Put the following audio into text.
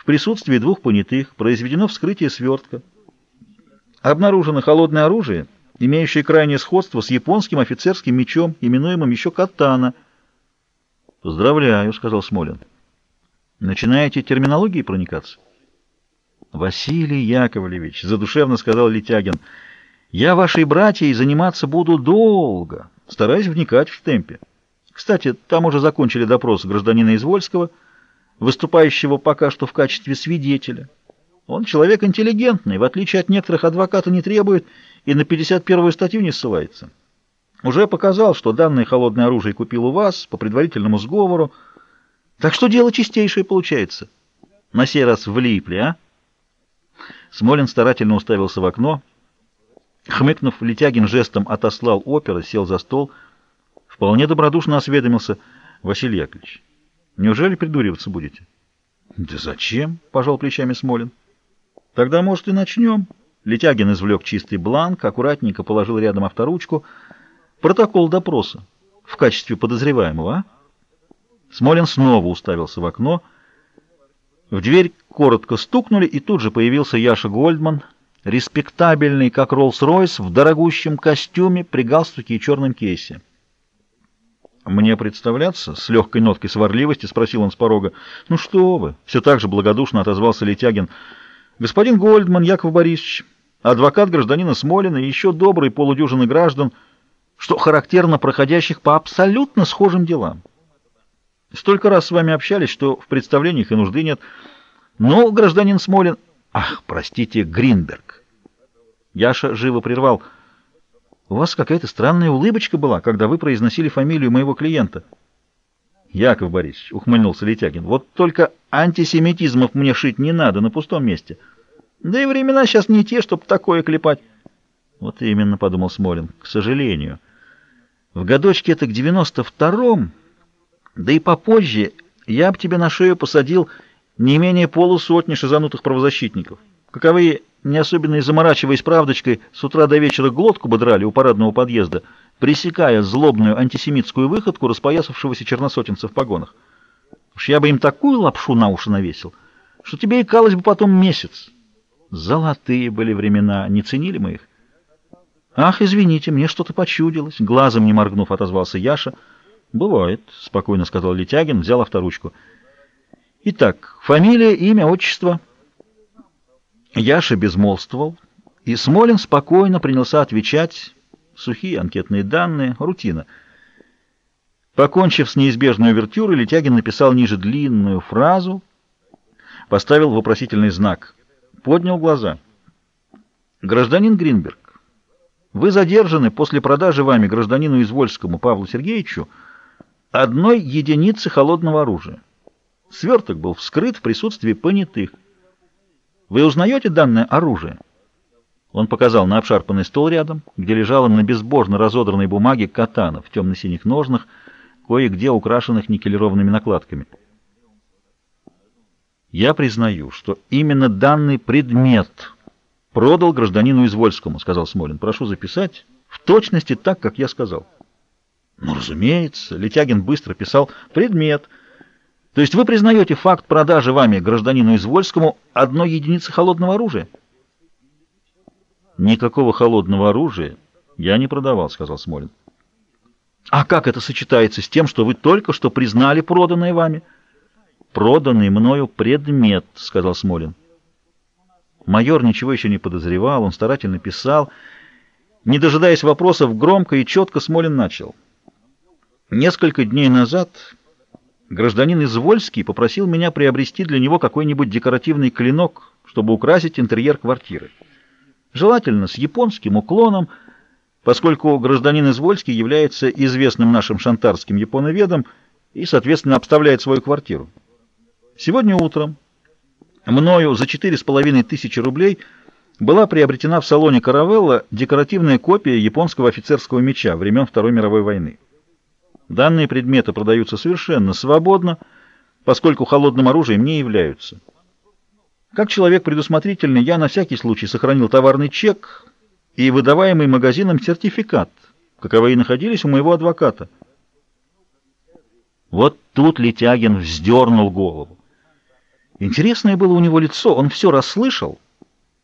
В присутствии двух понятых произведено вскрытие свертка. Обнаружено холодное оружие, имеющее крайнее сходство с японским офицерским мечом, именуемым еще катана. «Поздравляю», — сказал Смолин. «Начинаете терминологией проникаться?» «Василий Яковлевич», — задушевно сказал Летягин, — «я вашей братьей заниматься буду долго, стараясь вникать в темпе. Кстати, там уже закончили допрос гражданина Извольского, выступающего пока что в качестве свидетеля. Он человек интеллигентный, в отличие от некоторых адвоката не требует и на 51-ю статью не ссылается. Уже показал, что данное холодное оружие купил у вас по предварительному сговору. Так что дело чистейшее получается. На сей раз влипли, а? Смолин старательно уставился в окно. Хмыкнув, Летягин жестом отослал опера, сел за стол. Вполне добродушно осведомился. Василий Яковлевич, неужели придуриваться будете? Да зачем? Пожал плечами Смолин. Тогда, может, и начнем. Летягин извлек чистый бланк, аккуратненько положил рядом авторучку. Протокол допроса. В качестве подозреваемого, а? Смолин снова уставился в окно. В дверь коротко стукнули, и тут же появился Яша Гольдман, респектабельный, как Роллс-Ройс, в дорогущем костюме, при галстуке и черном кейсе. «Мне представляться?» — с легкой ноткой сварливости спросил он с порога. «Ну что вы!» — все так же благодушно отозвался Летягин — Господин Гольдман Яков Борисович, адвокат гражданина Смолина и еще добрый полудюжины граждан, что характерно проходящих по абсолютно схожим делам. Столько раз с вами общались, что в представлениях и нужды нет. Но гражданин Смолин... Ах, простите, Гринберг. Яша живо прервал. У вас какая-то странная улыбочка была, когда вы произносили фамилию моего клиента. Яков Борисович, ухмыльнулся Летягин, вот только антисемитизмов мне шить не надо на пустом месте. Да и времена сейчас не те, чтобы такое клепать. Вот именно, подумал Смолин, к сожалению. В годочке это к девяносто втором, да и попозже, я б тебе на шею посадил не менее полусотни шизанутых правозащитников. Каковые, не особенно и заморачиваясь правдочкой, с утра до вечера глотку бы драли у парадного подъезда, пресекая злобную антисемитскую выходку распоясавшегося черносотенца в погонах. Уж я бы им такую лапшу на уши навесил, что тебе и калось бы потом месяц. Золотые были времена, не ценили мы их. «Ах, извините, мне что-то почудилось», — глазом не моргнув, отозвался Яша. «Бывает», — спокойно сказал Летягин, взял авторучку. «Итак, фамилия, имя, отчество». Яша безмолвствовал, и Смолин спокойно принялся отвечать. Сухие анкетные данные, рутина. Покончив с неизбежной увертюрой, Летягин написал ниже длинную фразу, поставил вопросительный знак — поднял глаза. «Гражданин Гринберг, вы задержаны после продажи вами гражданину Извольскому Павлу Сергеевичу одной единицы холодного оружия. Сверток был вскрыт в присутствии понятых. Вы узнаете данное оружие?» Он показал на обшарпанный стол рядом, где лежала на безбожно разодранной бумаге катана в темно-синих ножнах, кое-где украшенных никелированными накладками. Я признаю, что именно данный предмет продал гражданину Извольскому, сказал Смолин. Прошу записать в точности так, как я сказал. Ну, разумеется, Летягин быстро писал предмет. То есть вы признаете факт продажи вами гражданину Извольскому одной единицы холодного оружия? Никакого холодного оружия я не продавал, сказал Смолин. А как это сочетается с тем, что вы только что признали проданное вами? — проданный мною предмет», — сказал Смолин. Майор ничего еще не подозревал, он старательно писал. Не дожидаясь вопросов, громко и четко Смолин начал. Несколько дней назад гражданин Извольский попросил меня приобрести для него какой-нибудь декоративный клинок, чтобы украсить интерьер квартиры. Желательно с японским уклоном, поскольку гражданин Извольский является известным нашим шантарским японоведом и, соответственно, обставляет свою квартиру. Сегодня утром мною за четыре с половиной тысячи рублей была приобретена в салоне «Каравелла» декоративная копия японского офицерского меча времен Второй мировой войны. Данные предметы продаются совершенно свободно, поскольку холодным оружием не являются. Как человек предусмотрительный, я на всякий случай сохранил товарный чек и выдаваемый магазином сертификат, каковые находились у моего адвоката. Вот тут Летягин вздернул голову. Интересное было у него лицо, он все расслышал